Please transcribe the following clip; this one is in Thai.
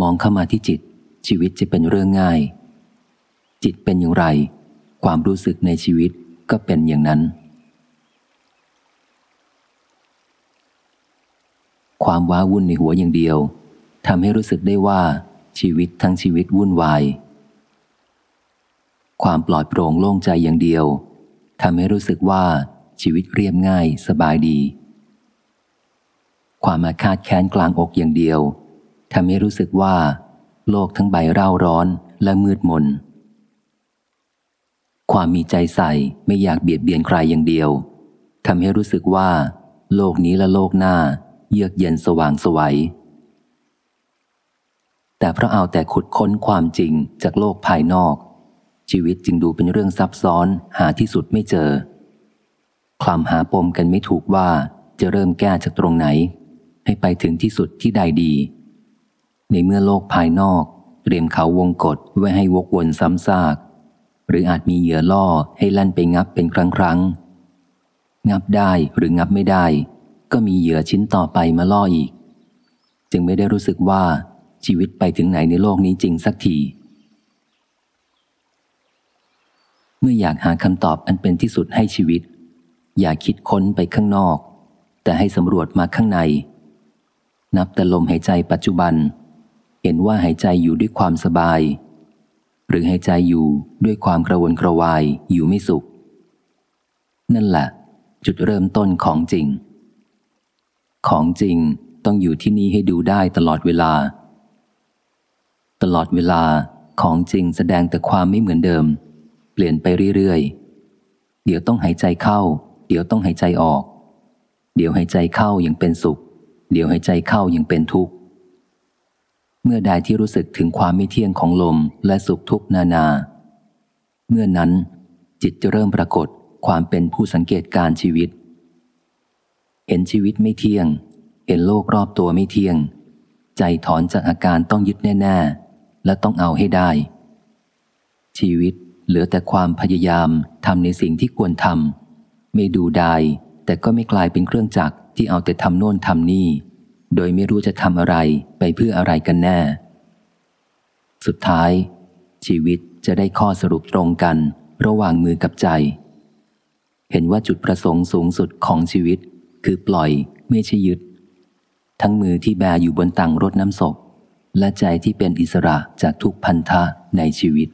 มองเข้ามาที่จิต ชีวิตจะเป็นเรื่องง่าย จิตเป็นอย่างไร ความรู้สึกในชีวิตก็เป็นอย่างนั้น ความว้าวุ่นในหัวอย่างเดียวทำให้รู้สึกได้ว่าชีวิตทั้งชีวิตวุ่นวาย ความปลอดโปร่งโล่งใจอย่างเดียวทำให้รู้สึกว่าชีวิตเรียบง่ายสบายดี ความอาฆาตแค้นกลางอกอย่างเดียว ทำให้รู้สึกว่า โลกทั้งใบเร่าร้อนและมืดมน ความมีใจใส่ไม่อยากเบียดเบียนใครอย่างเดียวทำให้รู้สึกว่า โลกนี้และโลกหน้า เยือกเย็นสว่างสวัยแต่เพราะเอาแต่ขุดค้นความจริงจากโลกภายนอก ชีวิตจึงดูเป็นเรื่องซับซ้อนหาที่สุดไม่เจอ คลำหาปมกันไม่ถูกว่าจะเริ่มแก้จากตรงไหน ให้ไปถึงที่สุดที่ใดดี ในเมื่อโลกภายนอก เตรียมเขาวงกฏไว้ให้วกวนซ้ำซาก หรืออาจมีเหยื่อล่อให้ลั่นไปงับเป็นครั้งครั้งงับได้หรืองับไม่ได้ ก็มีเหยื่อชิ้นต่อไปมาล่ออีก จึงไม่ได้รู้สึกว่าชีวิตไปถึงไหนในโลกนี้จริงสักที เมื่ออยากหาคำตอบอันเป็นที่สุดให้ชีวิต อย่าคิดค้นไปข้างนอก แต่ให้สำรวจมาข้างใน นับแต่ลมหายใจปัจจุบัน เห็นว่าหายใจอยู่ด้วยความสบาย หรือหายใจอยู่ด้วยความกระวนกระวายอยู่ไม่สุข นั่นแหละ จุดเริ่มต้นของจริง ของจริงต้องอยู่ที่นี่ให้ดูได้ตลอดเวลา ตลอดเวลาของจริงแสดงแต่ความไม่เหมือนเดิม เปลี่ยนไปเรื่อยๆ เดี๋ยวต้องหายใจเข้า เดี๋ยวต้องหายใจออก เดี๋ยวหายใจเข้าอยังเป็นสุข เดี๋ยวหายใจเข้าอยังเป็นทุกข์ เมื่อใดที่รู้สึกถึงความไม่เที่ยงของลมและสุขทุกนานา เมื่อนั้น จิตจะเริ่มปรากฏความเป็นผู้สังเกตการชีวิต เห็นชีวิตไม่เที่ยง เห็นโลกรอบตัวไม่เที่ยง ใจถอนจากอาการต้องยึดแน่ ๆ และต้องเอาให้ได้ ชีวิตเหลือแต่ความพยายามทำในสิ่งที่ควรทำไม่ดูดายแต่ก็ไม่กลายเป็นเครื่องจักรที่เอาแต่ทำโน่นทำนี่ โดยไม่รู้จะทำอะไรไปเพื่ออะไรกันแน่ สุดท้าย ชีวิตจะได้ข้อสรุปตรงกันระหว่างมือกับใจ เห็นว่าจุดประสงค์สูงสุดของชีวิต คือปล่อยไม่ใช่ยึด ทั้งมือที่แบอยู่บนตังรถน้ำศพและใจที่เป็นอิสระจากทุกพันธะในชีวิต